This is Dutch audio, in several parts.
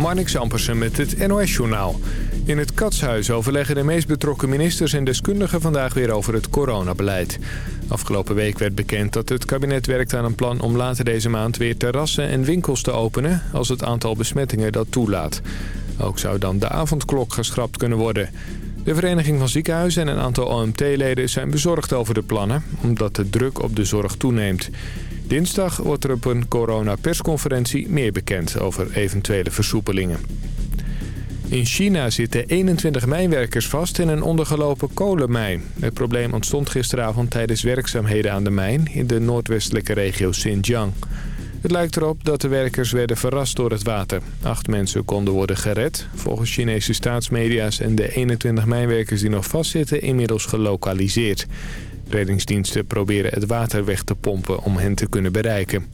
Marnix Ampersen met het NOS-journaal. In het Katshuis overleggen de meest betrokken ministers en deskundigen vandaag weer over het coronabeleid. Afgelopen week werd bekend dat het kabinet werkt aan een plan om later deze maand weer terrassen en winkels te openen... als het aantal besmettingen dat toelaat. Ook zou dan de avondklok geschrapt kunnen worden. De Vereniging van Ziekenhuizen en een aantal OMT-leden zijn bezorgd over de plannen... omdat de druk op de zorg toeneemt. Dinsdag wordt er op een coronapersconferentie meer bekend over eventuele versoepelingen. In China zitten 21 mijnwerkers vast in een ondergelopen kolenmijn. Het probleem ontstond gisteravond tijdens werkzaamheden aan de mijn... in de noordwestelijke regio Xinjiang. Het lijkt erop dat de werkers werden verrast door het water. Acht mensen konden worden gered. Volgens Chinese staatsmedia zijn de 21 mijnwerkers die nog vastzitten inmiddels gelokaliseerd. Reddingsdiensten proberen het water weg te pompen om hen te kunnen bereiken.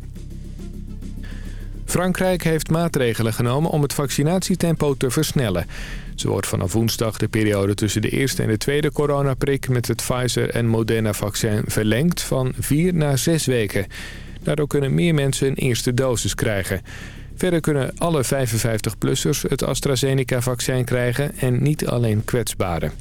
Frankrijk heeft maatregelen genomen om het vaccinatietempo te versnellen. Zo wordt vanaf woensdag de periode tussen de eerste en de tweede coronaprik... met het Pfizer- en Moderna-vaccin verlengd van vier naar zes weken. Daardoor kunnen meer mensen een eerste dosis krijgen. Verder kunnen alle 55-plussers het AstraZeneca-vaccin krijgen en niet alleen kwetsbaren.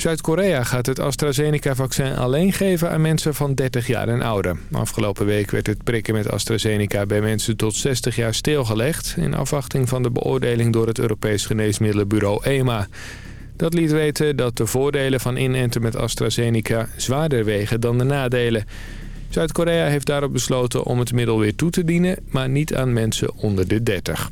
Zuid-Korea gaat het AstraZeneca-vaccin alleen geven aan mensen van 30 jaar en ouder. Afgelopen week werd het prikken met AstraZeneca bij mensen tot 60 jaar stilgelegd... in afwachting van de beoordeling door het Europees Geneesmiddelenbureau EMA. Dat liet weten dat de voordelen van inenten met AstraZeneca zwaarder wegen dan de nadelen. Zuid-Korea heeft daarop besloten om het middel weer toe te dienen, maar niet aan mensen onder de 30.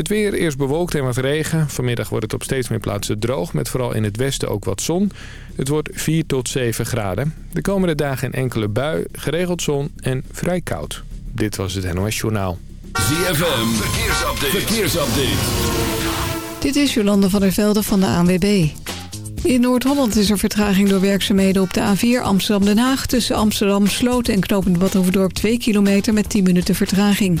Het weer eerst bewolkt en wat regen. Vanmiddag wordt het op steeds meer plaatsen droog... met vooral in het westen ook wat zon. Het wordt 4 tot 7 graden. De komende dagen een enkele bui, geregeld zon en vrij koud. Dit was het NOS Journaal. ZFM, verkeersupdate. verkeersupdate. Dit is Jolande van der Velde van de ANWB. In Noord-Holland is er vertraging door werkzaamheden op de A4 Amsterdam-Den Haag... tussen Amsterdam, Sloot en Knopend Badhoevedorp 2 kilometer met 10 minuten vertraging.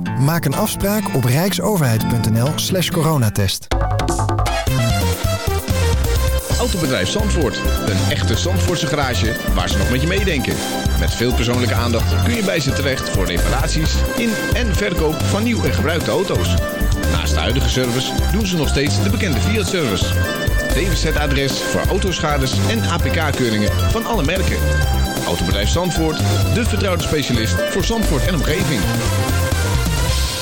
Maak een afspraak op rijksoverheid.nl slash coronatest. Autobedrijf Zandvoort. Een echte Zandvoortse garage waar ze nog met je meedenken. Met veel persoonlijke aandacht kun je bij ze terecht voor reparaties in en verkoop van nieuw en gebruikte auto's. Naast de huidige service doen ze nog steeds de bekende Fiat-service. DWZ-adres voor autoschades en APK-keuringen van alle merken. Autobedrijf Zandvoort, de vertrouwde specialist voor Zandvoort en omgeving.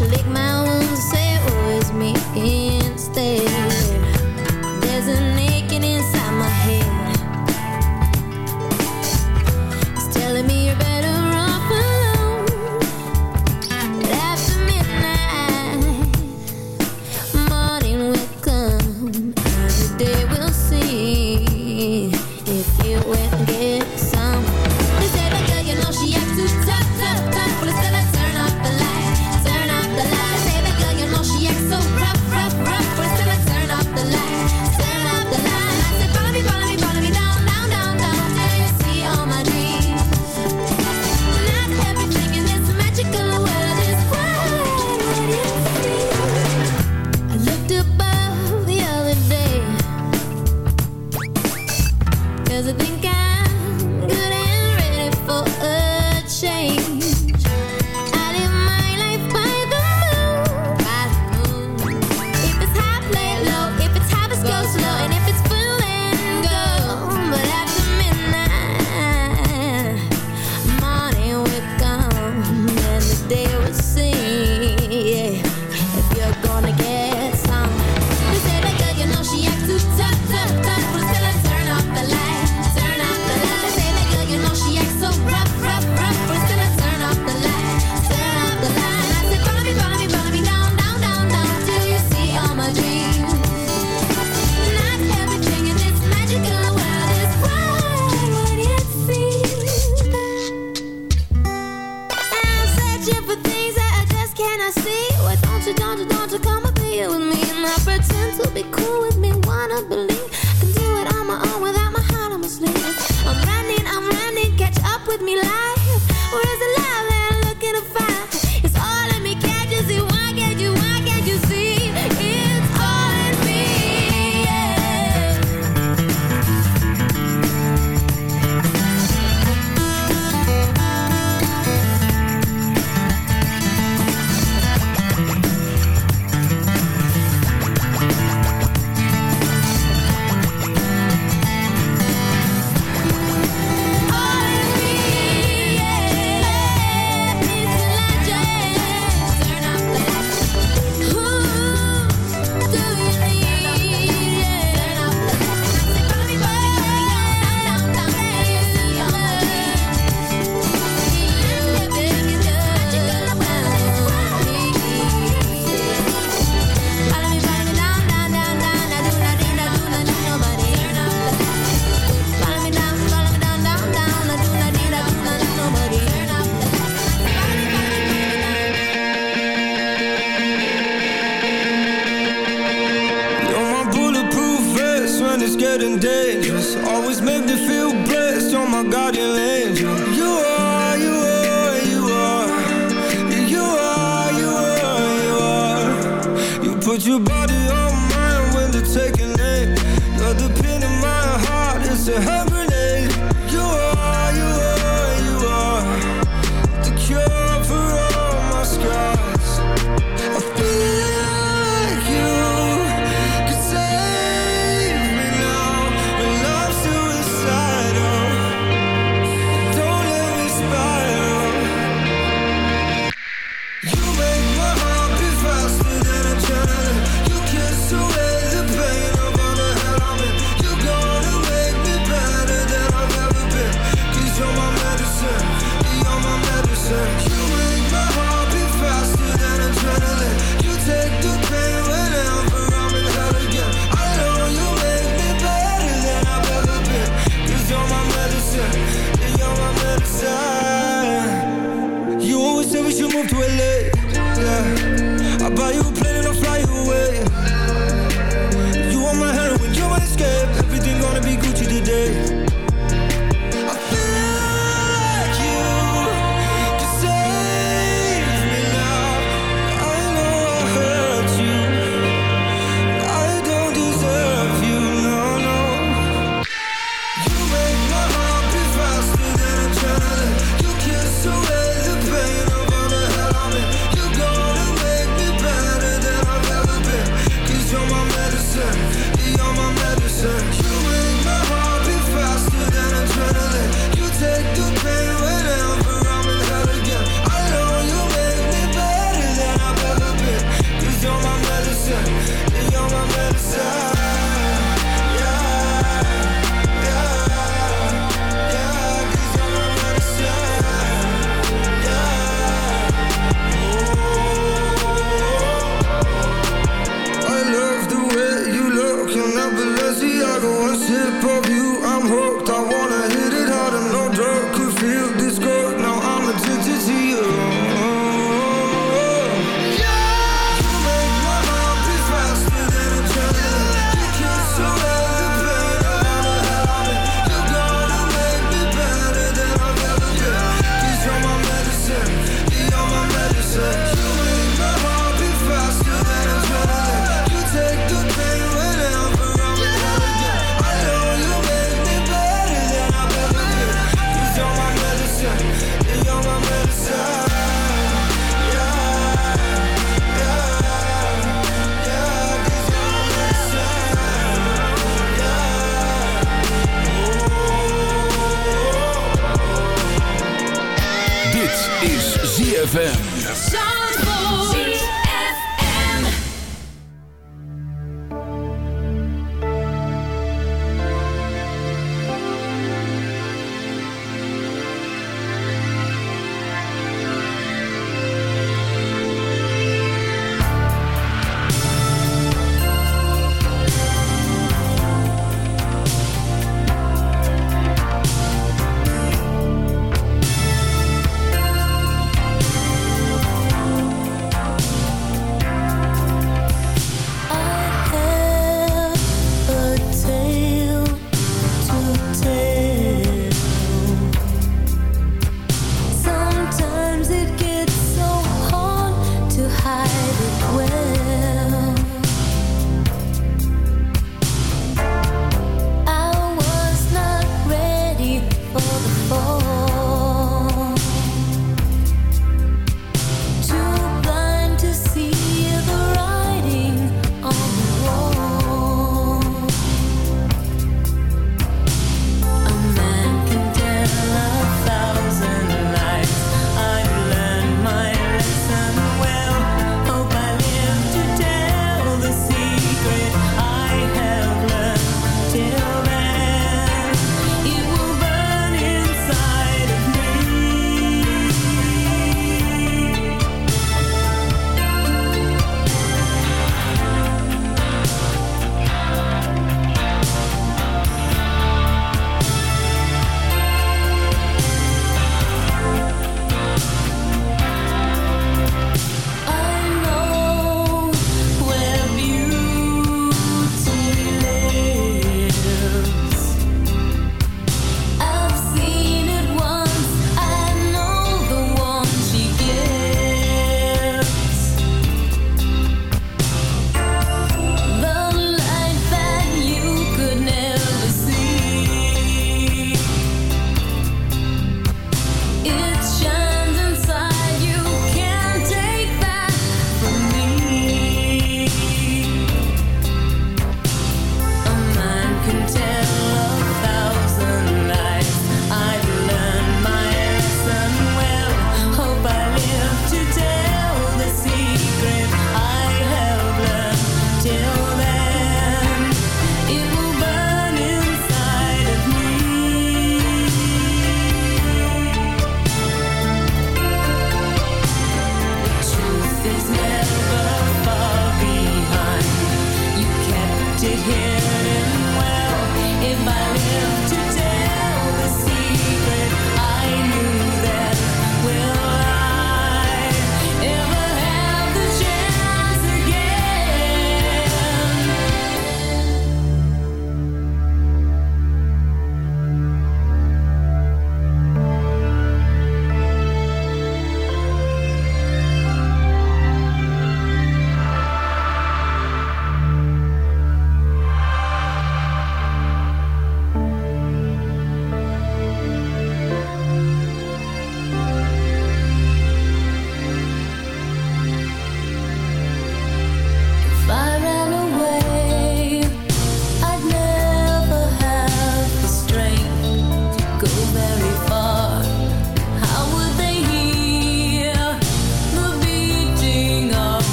she lick my wounds and say, oh, it's me. Don't you, don't you, don't you come and be with me? And I pretend to be cool with me. Wanna believe? I can do it on my own Without my heart on my sleeve. I'm running, I'm running. Catch up with me life. Where is the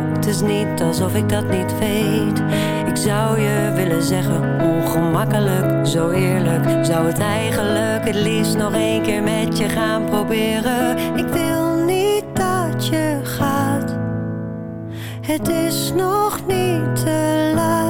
het is niet alsof ik dat niet weet. Ik zou je willen zeggen, ongemakkelijk, zo eerlijk. Zou het eigenlijk het liefst nog een keer met je gaan proberen? Ik wil niet dat je gaat. Het is nog niet te laat.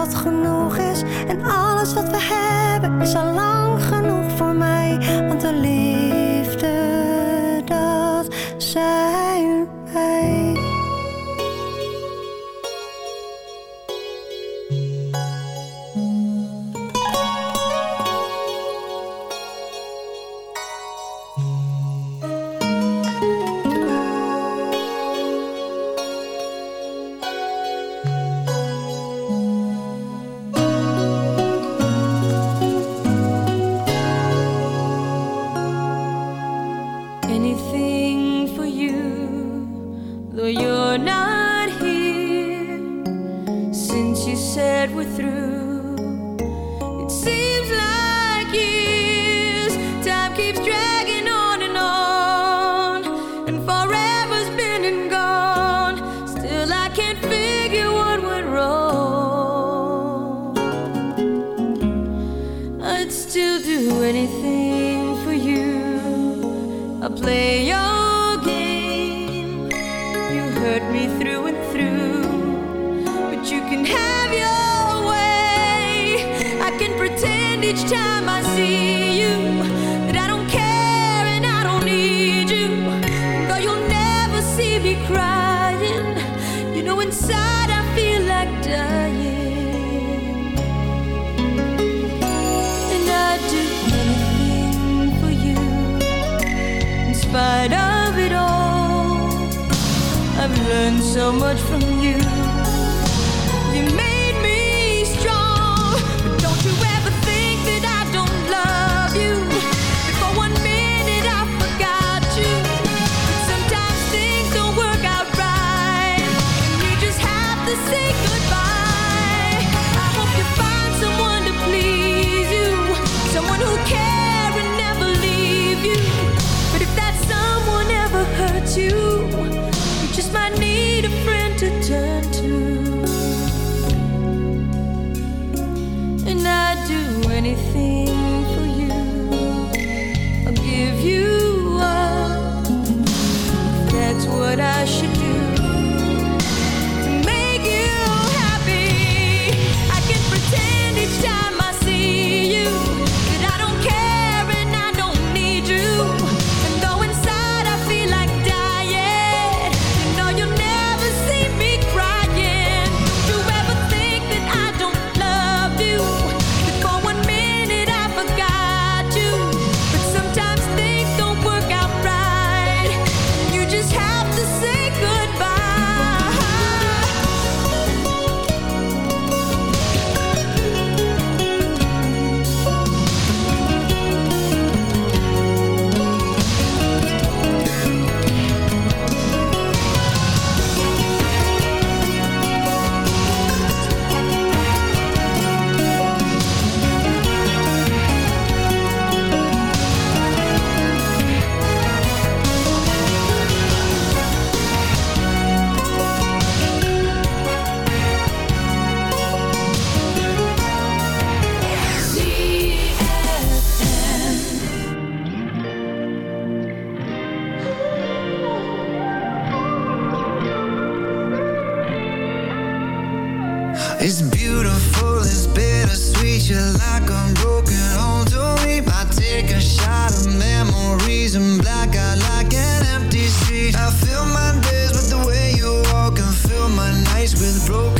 wat genoeg is. En alles wat we hebben is al lang genoeg voor mij. Want de liefde dat zij. Like a broken to me. I take a shot of memories and black out like an empty. I fill my days with the way you walk and fill my nights with broken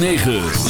9.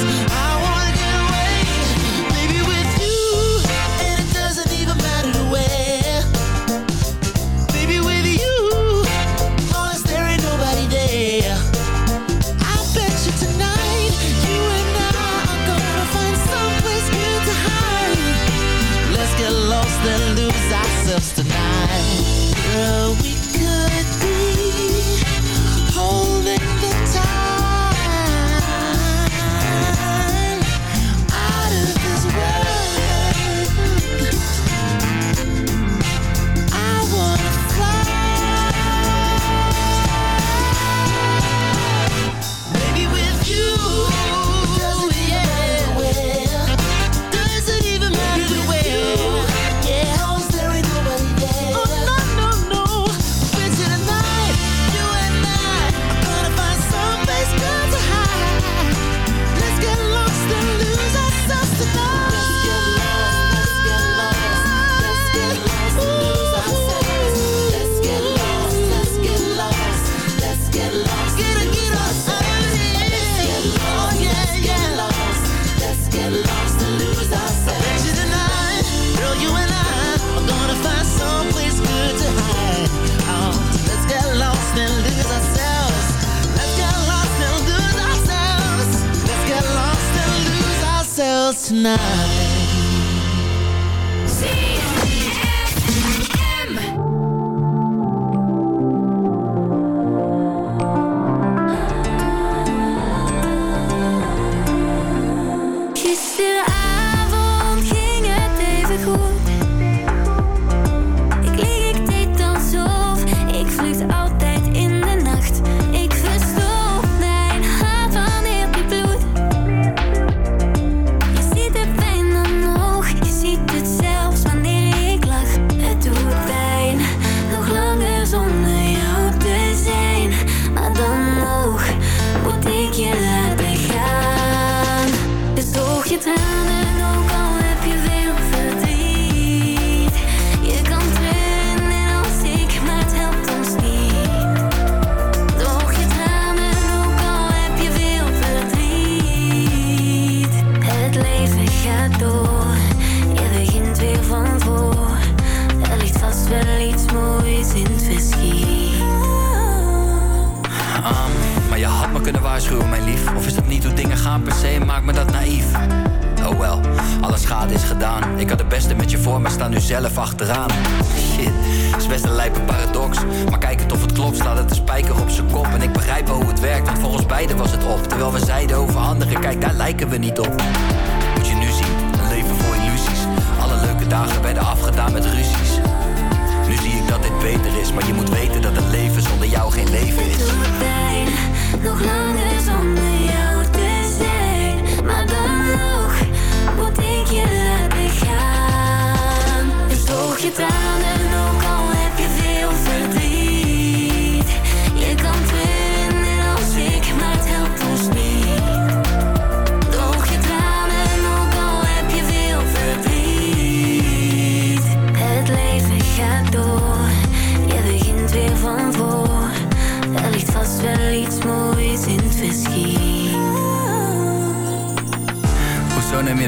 tonight.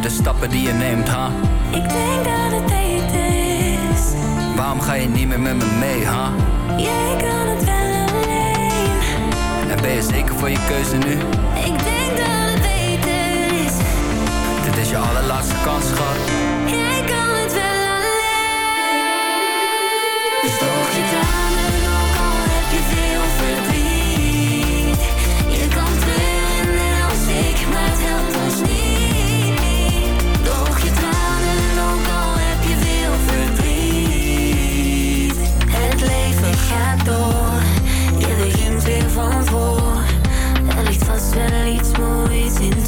de stappen die je neemt, ha? Huh? Ik denk dat het tijd is. Waarom ga je niet meer met me mee, ha? Huh? Jij kan het wel alleen. En ben je zeker voor je keuze nu? Ik denk dat het beter is. Dit is je allerlaatste kans, schat. Er ligt vast wel iets moois in het